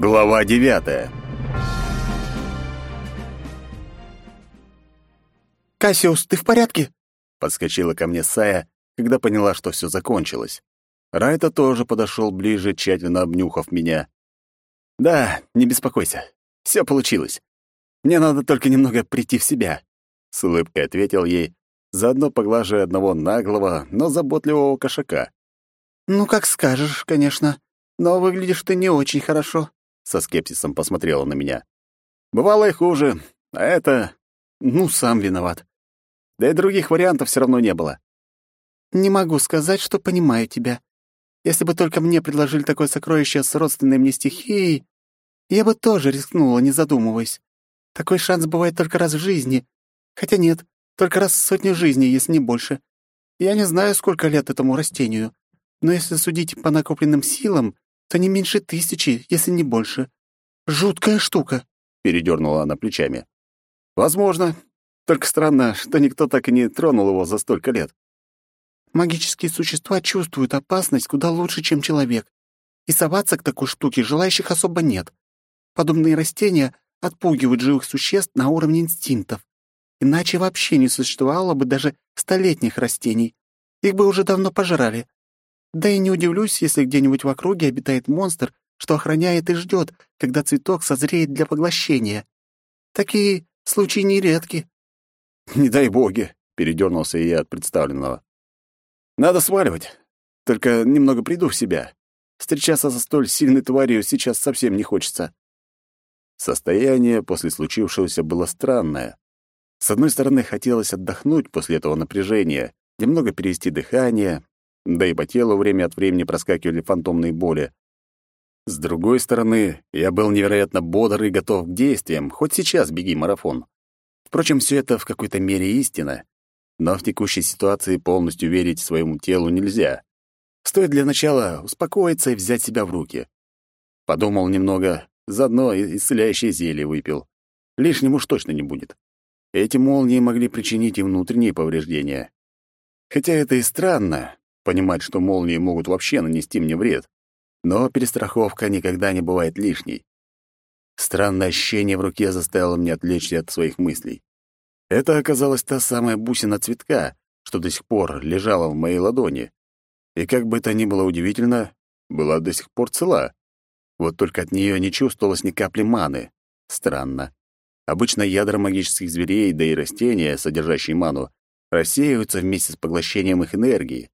Глава девятая «Кассиус, ты в порядке?» Подскочила ко мне Сая, когда поняла, что все закончилось. Райта тоже подошел ближе, тщательно обнюхав меня. «Да, не беспокойся. Все получилось. Мне надо только немного прийти в себя», — с улыбкой ответил ей, заодно поглаживая одного наглого, но заботливого кошака. «Ну, как скажешь, конечно. Но выглядишь ты не очень хорошо», — со скепсисом посмотрела на меня. «Бывало и хуже, а это... Ну, сам виноват. Да и других вариантов все равно не было. «Не могу сказать, что понимаю тебя. Если бы только мне предложили такое сокровище с родственной мне стихией, я бы тоже рискнула, не задумываясь. Такой шанс бывает только раз в жизни. Хотя нет, только раз в сотню жизней, если не больше. Я не знаю, сколько лет этому растению, но если судить по накопленным силам, то не меньше тысячи, если не больше. Жуткая штука», — передернула она плечами. «Возможно, только странно, что никто так и не тронул его за столько лет. Магические существа чувствуют опасность куда лучше, чем человек. И соваться к такой штуке желающих особо нет. Подобные растения отпугивают живых существ на уровне инстинктов. Иначе вообще не существовало бы даже столетних растений. Их бы уже давно пожрали. Да и не удивлюсь, если где-нибудь в округе обитает монстр, что охраняет и ждет, когда цветок созреет для поглощения. Такие случаи нередки. «Не дай боги!» — передернулся я от представленного. «Надо сваливать. Только немного приду в себя. Встречаться со столь сильной тварью сейчас совсем не хочется». Состояние после случившегося было странное. С одной стороны, хотелось отдохнуть после этого напряжения, немного перевести дыхание, да и по телу время от времени проскакивали фантомные боли. С другой стороны, я был невероятно бодр и готов к действиям, хоть сейчас беги марафон. Впрочем, все это в какой-то мере истина, но в текущей ситуации полностью верить своему телу нельзя. Стоит для начала успокоиться и взять себя в руки. Подумал немного, заодно исцеляющее зелье выпил. Лишним уж точно не будет. Эти молнии могли причинить и внутренние повреждения. Хотя это и странно, понимать, что молнии могут вообще нанести мне вред. Но перестраховка никогда не бывает лишней. Странное ощущение в руке заставило меня отвлечься от своих мыслей. Это оказалась та самая бусина цветка, что до сих пор лежала в моей ладони. И как бы это ни было удивительно, была до сих пор цела. Вот только от нее не чувствовалось ни капли маны. Странно. Обычно ядра магических зверей, да и растения, содержащие ману, рассеиваются вместе с поглощением их энергии.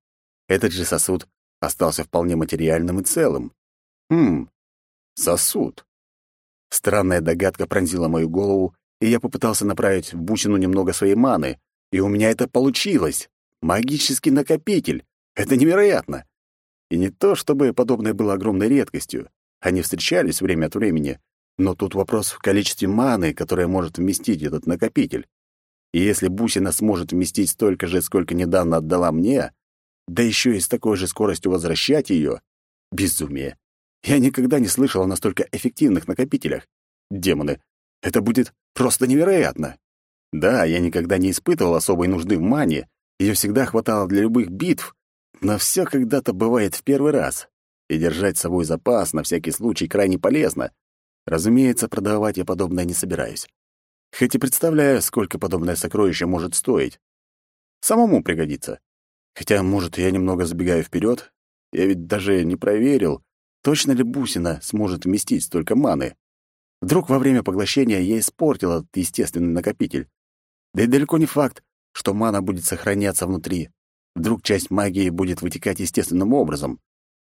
Этот же сосуд остался вполне материальным и целым. Хм, сосуд. Странная догадка пронзила мою голову, и я попытался направить в бусину немного своей маны, и у меня это получилось. Магический накопитель. Это невероятно. И не то, чтобы подобное было огромной редкостью. Они встречались время от времени, но тут вопрос в количестве маны, которое может вместить этот накопитель. И если бусина сможет вместить столько же, сколько недавно отдала мне, да еще и с такой же скоростью возвращать ее, безумие. Я никогда не слышал о настолько эффективных накопителях. Демоны, это будет просто невероятно. Да, я никогда не испытывал особой нужды в мане, ее всегда хватало для любых битв, но все когда-то бывает в первый раз. И держать с собой запас на всякий случай крайне полезно. Разумеется, продавать я подобное не собираюсь. Хоть и представляю, сколько подобное сокровище может стоить. Самому пригодится. Хотя, может, я немного забегаю вперед. Я ведь даже не проверил, Точно ли бусина сможет вместить столько маны? Вдруг во время поглощения я испортил этот естественный накопитель. Да и далеко не факт, что мана будет сохраняться внутри. Вдруг часть магии будет вытекать естественным образом.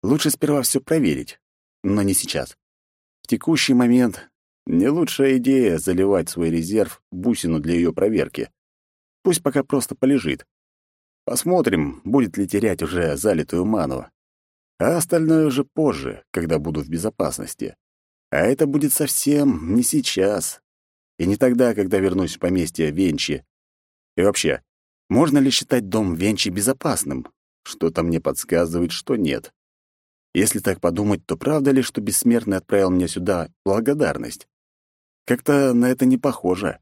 Лучше сперва все проверить, но не сейчас. В текущий момент не лучшая идея заливать свой резерв бусину для ее проверки. Пусть пока просто полежит. Посмотрим, будет ли терять уже залитую ману а остальное уже позже, когда буду в безопасности. А это будет совсем не сейчас. И не тогда, когда вернусь в поместье Венчи. И вообще, можно ли считать дом Венчи безопасным? Что-то мне подсказывает, что нет. Если так подумать, то правда ли, что Бессмертный отправил меня сюда благодарность? Как-то на это не похоже.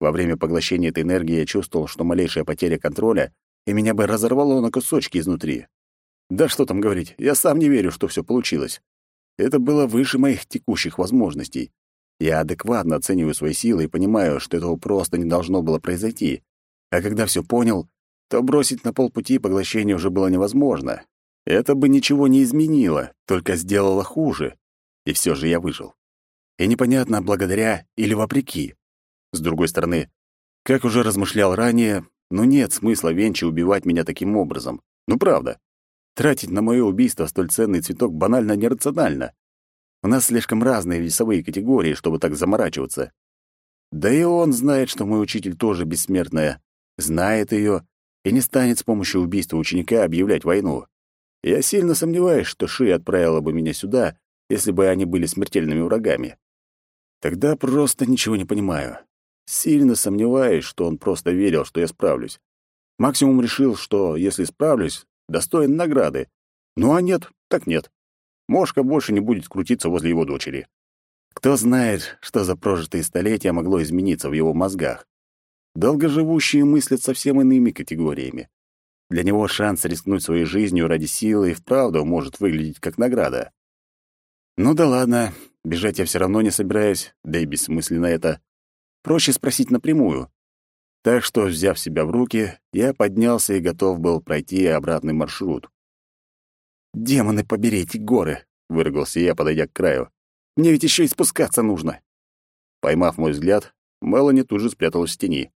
Во время поглощения этой энергии я чувствовал, что малейшая потеря контроля, и меня бы разорвало на кусочки изнутри. Да что там говорить, я сам не верю, что все получилось. это было выше моих текущих возможностей. Я адекватно оцениваю свои силы и понимаю, что этого просто не должно было произойти. А когда все понял, то бросить на полпути поглощение уже было невозможно. Это бы ничего не изменило, только сделало хуже. И все же я выжил. И непонятно, благодаря или вопреки. С другой стороны, как уже размышлял ранее, ну нет смысла Венчи убивать меня таким образом. Ну правда. Тратить на мое убийство столь ценный цветок банально нерационально. У нас слишком разные весовые категории, чтобы так заморачиваться. Да и он знает, что мой учитель тоже бессмертная, знает ее и не станет с помощью убийства ученика объявлять войну. Я сильно сомневаюсь, что Ши отправила бы меня сюда, если бы они были смертельными врагами. Тогда просто ничего не понимаю. Сильно сомневаюсь, что он просто верил, что я справлюсь. Максимум решил, что если справлюсь, достоин награды. Ну а нет, так нет. Мошка больше не будет крутиться возле его дочери. Кто знает, что за прожитые столетия могло измениться в его мозгах. Долгоживущие мыслят совсем иными категориями. Для него шанс рискнуть своей жизнью ради силы и вправду может выглядеть как награда. Ну да ладно, бежать я все равно не собираюсь, да и бессмысленно это. Проще спросить напрямую. Так что, взяв себя в руки, я поднялся и готов был пройти обратный маршрут. «Демоны, побери эти горы!» — выругался я, подойдя к краю. «Мне ведь еще и спускаться нужно!» Поймав мой взгляд, Мелани тут же спряталась в тени.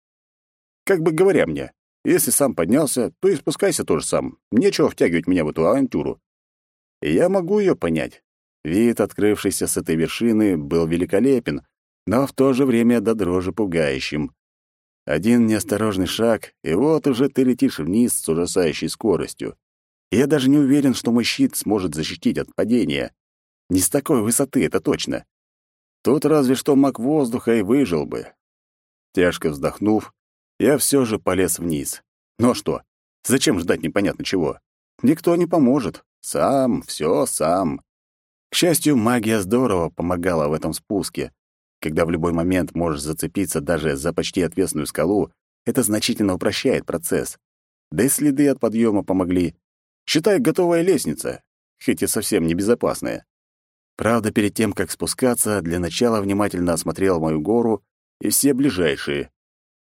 Как бы говоря мне, если сам поднялся, то и спускайся тоже сам. Нечего втягивать меня в эту авантюру. Я могу ее понять. Вид, открывшийся с этой вершины, был великолепен, но в то же время до дрожи пугающим. Один неосторожный шаг, и вот уже ты летишь вниз с ужасающей скоростью. Я даже не уверен, что мой щит сможет защитить от падения. Не с такой высоты, это точно. Тут разве что маг воздуха и выжил бы. Тяжко вздохнув, я все же полез вниз. Но что? Зачем ждать непонятно чего? Никто не поможет. Сам, все сам. К счастью, магия здорово помогала в этом спуске, когда в любой момент можешь зацепиться даже за почти отвесную скалу, это значительно упрощает процесс. Да и следы от подъема помогли. Считай, готовая лестница, хоть и совсем небезопасная. Правда, перед тем, как спускаться, для начала внимательно осмотрел мою гору и все ближайшие.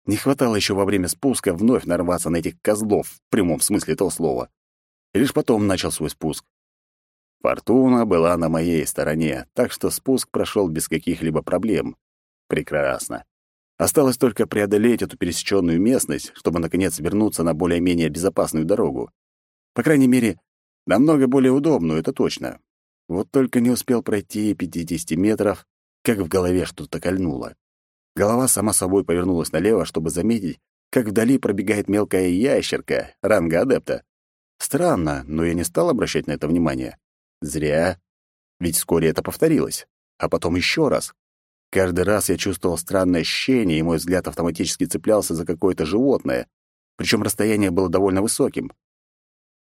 Не хватало еще во время спуска вновь нарваться на этих козлов, в прямом смысле этого слова. И лишь потом начал свой спуск. Фортуна была на моей стороне, так что спуск прошел без каких-либо проблем. Прекрасно. Осталось только преодолеть эту пересеченную местность, чтобы, наконец, вернуться на более-менее безопасную дорогу. По крайней мере, намного более удобную, это точно. Вот только не успел пройти 50 метров, как в голове что-то кольнуло. Голова сама собой повернулась налево, чтобы заметить, как вдали пробегает мелкая ящерка, ранга адепта. Странно, но я не стал обращать на это внимание. Зря. Ведь вскоре это повторилось. А потом еще раз. Каждый раз я чувствовал странное ощущение, и мой взгляд автоматически цеплялся за какое-то животное. Причем расстояние было довольно высоким.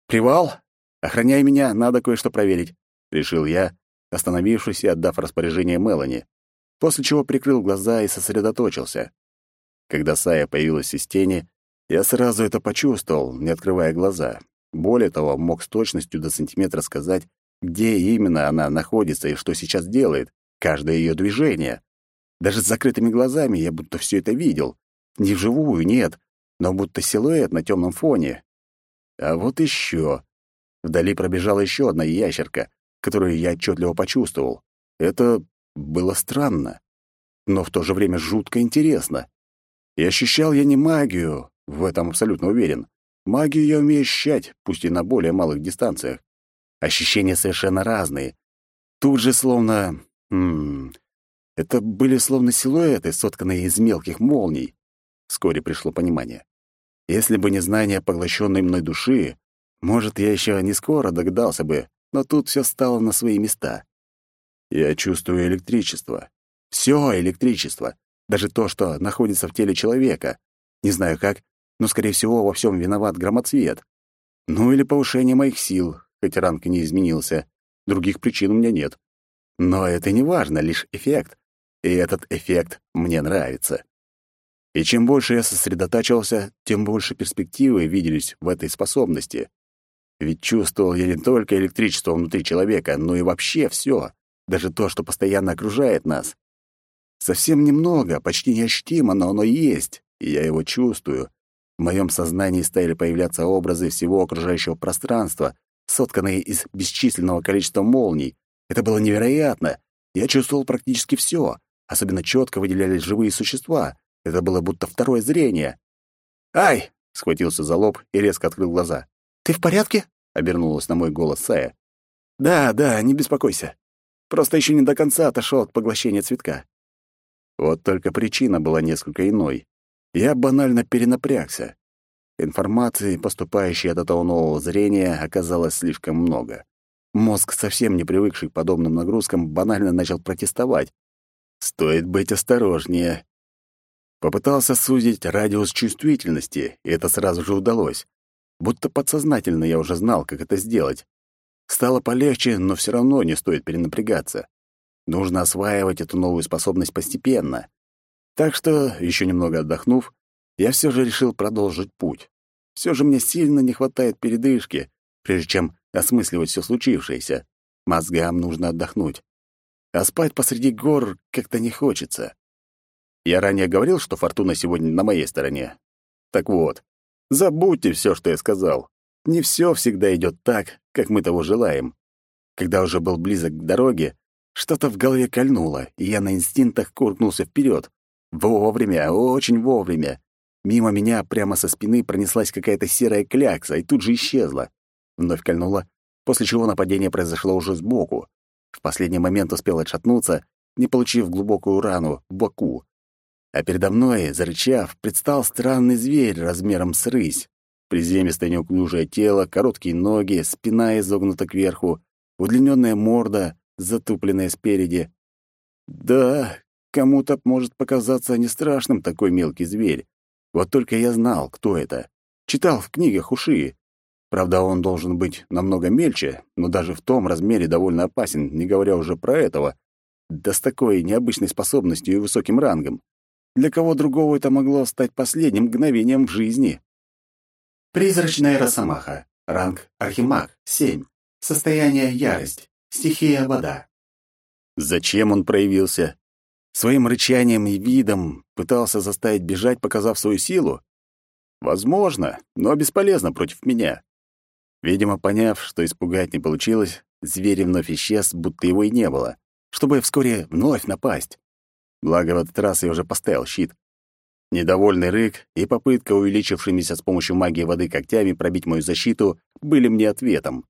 «Привал? Охраняй меня, надо кое-что проверить», — решил я, остановившись и отдав распоряжение Мелани, после чего прикрыл глаза и сосредоточился. Когда Сая появилась из тени, я сразу это почувствовал, не открывая глаза. Более того, мог с точностью до сантиметра сказать, где именно она находится и что сейчас делает, каждое ее движение. Даже с закрытыми глазами я будто все это видел. Не вживую, нет, но будто силуэт на темном фоне. А вот еще. Вдали пробежала еще одна ящерка, которую я отчетливо почувствовал. Это было странно, но в то же время жутко интересно. И ощущал я не магию, в этом абсолютно уверен. Магию я умею ощущать, пусть и на более малых дистанциях. Ощущения совершенно разные. Тут же словно... М -м, это были словно силуэты, сотканные из мелких молний. Вскоре пришло понимание. Если бы не знание поглощенной мной души, может, я еще не скоро догадался бы, но тут все стало на свои места. Я чувствую электричество. Все электричество. Даже то, что находится в теле человека. Не знаю как, но, скорее всего, во всем виноват громоцвет. Ну или повышение моих сил, хоть ранг не изменился. Других причин у меня нет. Но это не важно, лишь эффект. И этот эффект мне нравится. И чем больше я сосредотачивался, тем больше перспективы виделись в этой способности. Ведь чувствовал я не только электричество внутри человека, но и вообще все. даже то, что постоянно окружает нас. Совсем немного, почти неощутимо, но оно есть, и я его чувствую. В моем сознании стали появляться образы всего окружающего пространства, сотканные из бесчисленного количества молний. Это было невероятно. Я чувствовал практически все. Особенно четко выделялись живые существа. Это было будто второе зрение. «Ай!» — схватился за лоб и резко открыл глаза. «Ты в порядке?» — обернулась на мой голос Сая. «Да, да, не беспокойся. Просто еще не до конца отошел от поглощения цветка». Вот только причина была несколько иной. Я банально перенапрягся. Информации, поступающей от этого нового зрения, оказалось слишком много. Мозг, совсем не привыкший к подобным нагрузкам, банально начал протестовать. Стоит быть осторожнее. Попытался сузить радиус чувствительности, и это сразу же удалось. Будто подсознательно я уже знал, как это сделать. Стало полегче, но все равно не стоит перенапрягаться. Нужно осваивать эту новую способность постепенно. Так что, еще немного отдохнув, я все же решил продолжить путь. Все же мне сильно не хватает передышки, прежде чем осмысливать все случившееся. Мозгам нужно отдохнуть. А спать посреди гор как-то не хочется. Я ранее говорил, что фортуна сегодня на моей стороне. Так вот, забудьте все, что я сказал. Не все всегда идет так, как мы того желаем. Когда уже был близок к дороге, что-то в голове кольнуло, и я на инстинктах куркнулся вперед. Вовремя, очень вовремя. Мимо меня прямо со спины пронеслась какая-то серая клякса и тут же исчезла. Вновь кольнула, после чего нападение произошло уже сбоку. В последний момент успел отшатнуться, не получив глубокую рану в боку. А передо мной, зарычав, предстал странный зверь размером с рысь. Приземистое неуклюжее тело, короткие ноги, спина изогнута кверху, удлиненная морда, затупленная спереди. Да, кому-то может показаться не страшным такой мелкий зверь. Вот только я знал, кто это. Читал в книгах уши. Правда, он должен быть намного мельче, но даже в том размере довольно опасен, не говоря уже про этого. Да с такой необычной способностью и высоким рангом. Для кого другого это могло стать последним мгновением в жизни? Призрачная росомаха. Ранг Архимаг. 7. Состояние ярость. Стихия вода. Зачем он проявился? Своим рычанием и видом пытался заставить бежать, показав свою силу? Возможно, но бесполезно против меня. Видимо, поняв, что испугать не получилось, зверь вновь исчез, будто его и не было, чтобы вскоре вновь напасть. Благо, в этот раз я уже поставил щит. Недовольный рык и попытка, увеличившимися с помощью магии воды когтями, пробить мою защиту, были мне ответом.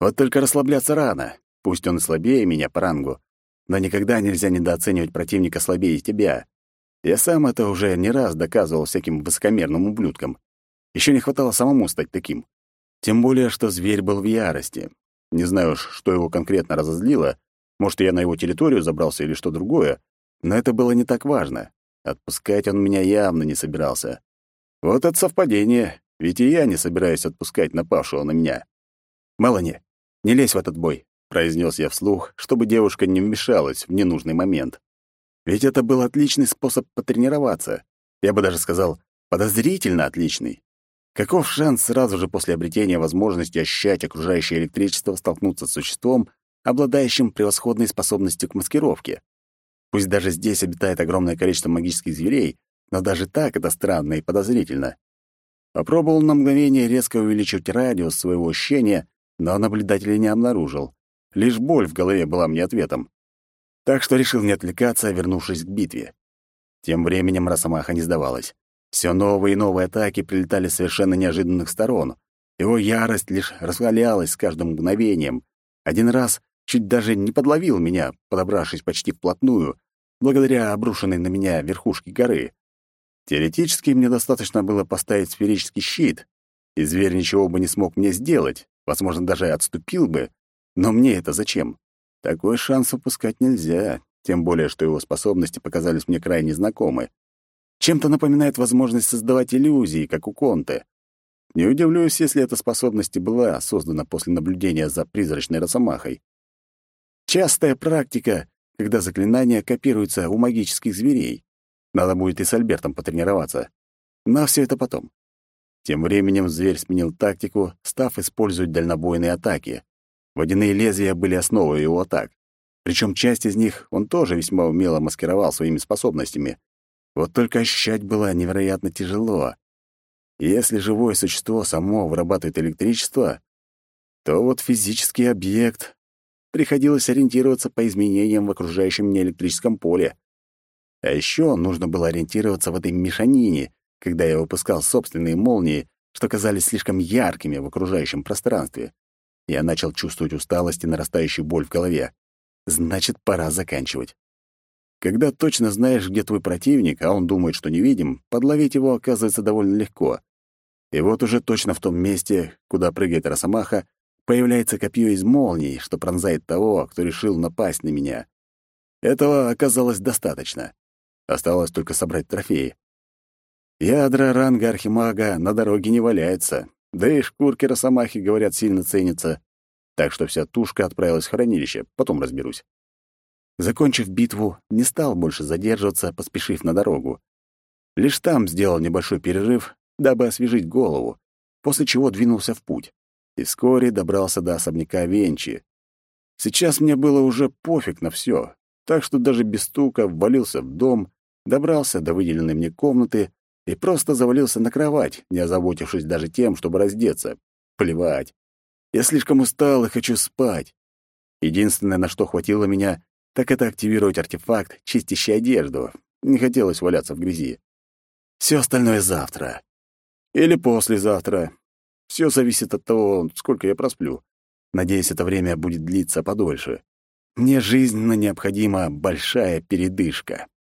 Вот только расслабляться рано. Пусть он слабее меня по рангу, но никогда нельзя недооценивать противника слабее тебя. Я сам это уже не раз доказывал всяким высокомерным ублюдкам. Еще не хватало самому стать таким. Тем более, что зверь был в ярости. Не знаю уж, что его конкретно разозлило. Может, я на его территорию забрался или что другое, но это было не так важно. Отпускать он меня явно не собирался. Вот это совпадение, ведь и я не собираюсь отпускать напавшего на меня. «Мелани, не лезь в этот бой», — произнес я вслух, чтобы девушка не вмешалась в ненужный момент. Ведь это был отличный способ потренироваться. Я бы даже сказал, подозрительно отличный. Каков шанс сразу же после обретения возможности ощущать окружающее электричество столкнуться с существом, обладающим превосходной способностью к маскировке? Пусть даже здесь обитает огромное количество магических зверей, но даже так это странно и подозрительно. Попробовал на мгновение резко увеличить радиус своего ощущения, но наблюдателей не обнаружил. Лишь боль в голове была мне ответом. Так что решил не отвлекаться, вернувшись к битве. Тем временем Росомаха не сдавалась. Все новые и новые атаки прилетали с совершенно неожиданных сторон. Его ярость лишь распалялась с каждым мгновением. Один раз чуть даже не подловил меня, подобравшись почти вплотную, благодаря обрушенной на меня верхушке горы. Теоретически мне достаточно было поставить сферический щит, и зверь ничего бы не смог мне сделать, возможно, даже отступил бы. Но мне это зачем? Такой шанс упускать нельзя, тем более, что его способности показались мне крайне знакомы. Чем-то напоминает возможность создавать иллюзии, как у Конте. Не удивлюсь, если эта способность была создана после наблюдения за призрачной росомахой. Частая практика, когда заклинания копируются у магических зверей. Надо будет и с Альбертом потренироваться. Но все это потом. Тем временем зверь сменил тактику, став использовать дальнобойные атаки. Водяные лезвия были основой его атак. Причем часть из них он тоже весьма умело маскировал своими способностями. Вот только ощущать было невероятно тяжело. Если живое существо само вырабатывает электричество, то вот физический объект приходилось ориентироваться по изменениям в окружающем мне электрическом поле. А еще нужно было ориентироваться в этой мешанине, когда я выпускал собственные молнии, что казались слишком яркими в окружающем пространстве. Я начал чувствовать усталость и нарастающую боль в голове. Значит, пора заканчивать. Когда точно знаешь, где твой противник, а он думает, что невидим, подловить его оказывается довольно легко. И вот уже точно в том месте, куда прыгает Росомаха, появляется копье из молний, что пронзает того, кто решил напасть на меня. Этого оказалось достаточно. Осталось только собрать трофеи. Ядра ранга архимага на дороге не валяются, да и шкурки росомахи, говорят, сильно ценятся. Так что вся тушка отправилась в хранилище, потом разберусь. Закончив битву, не стал больше задерживаться, поспешив на дорогу. Лишь там сделал небольшой перерыв, дабы освежить голову, после чего двинулся в путь. И вскоре добрался до особняка Венчи. Сейчас мне было уже пофиг на все, так что даже без стука ввалился в дом, добрался до выделенной мне комнаты и просто завалился на кровать, не озаботившись даже тем, чтобы раздеться. Плевать. Я слишком устал и хочу спать. Единственное, на что хватило меня, так это активировать артефакт, чистящий одежду. Не хотелось валяться в грязи. Все остальное завтра. Или послезавтра. Все зависит от того, сколько я просплю. Надеюсь, это время будет длиться подольше. Мне жизненно необходима большая передышка.